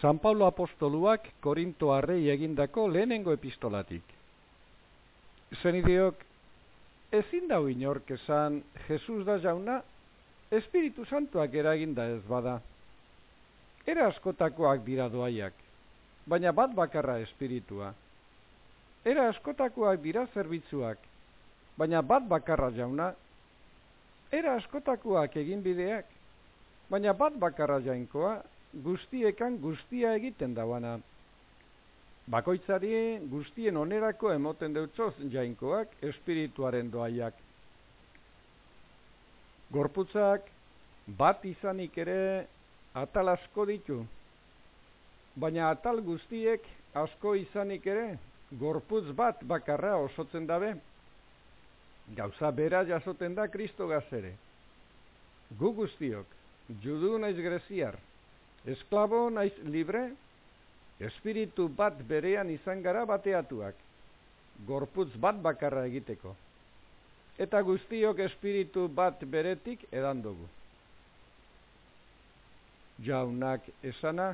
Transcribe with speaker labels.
Speaker 1: San Paulo apostoluak Korinto harrei egindako lehenengo epistolatik. Zenideok, ezin dau inork esan Jesus da jauna, Espiritu Santuak eraginda ez bada. Era askotakoak dira doaiak, baina bat bakarra espiritua. Era askotakoak dira zerbitzuak, baina bat bakarra jauna. Era askotakoak egin bideak, baina bat bakarra jainkoa guztiekan guztia egiten dauana. Bakoitzari guztien onerako emoten deutzoz jainkoak espirituaren doaiak. Gorputzak bat izanik ere atal asko ditu, baina atal guztiek asko izanik ere gorputz bat bakarra osotzen dabe. Gauza bera jasoten da Kristo gazere. Gu guztiok, judu naiz greziar, esklabo naiz libre, espiritu bat berean izan gara bateatuak, gorputz bat bakarra egiteko. Eta guztiok espiritu bat beretik edan dugu. Jaunak esana,